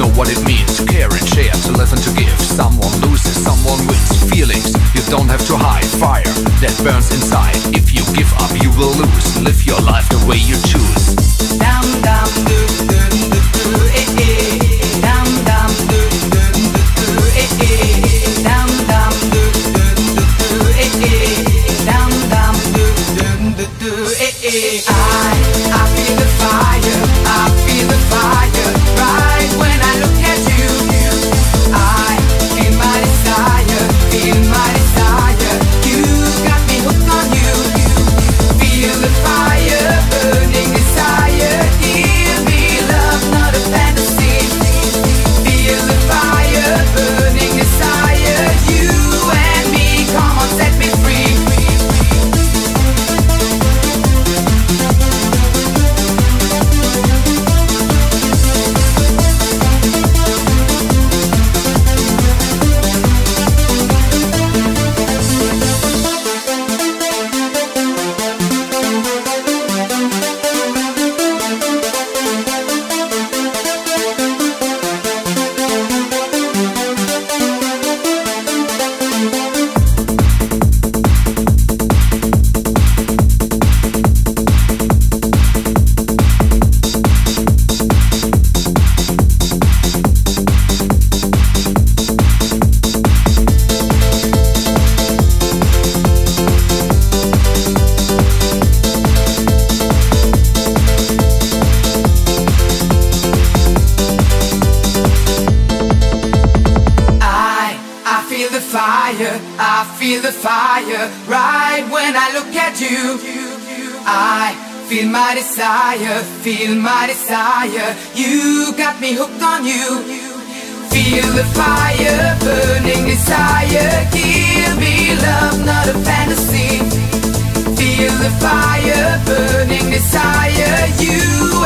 know what it means to care and share, to listen to give. Someone loses, someone wins. Feelings you don't have to hide. Fire that burns inside. If you give up, you will lose. Live your life the way you choose. I I feel the fire. I feel the fire right when I look fire, I feel the fire right when I look at you. I feel my desire, feel my desire. You got me hooked on you. Feel the fire, burning desire. Give me love, not a fantasy. Feel the fire, burning desire. You